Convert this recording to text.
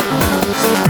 Thank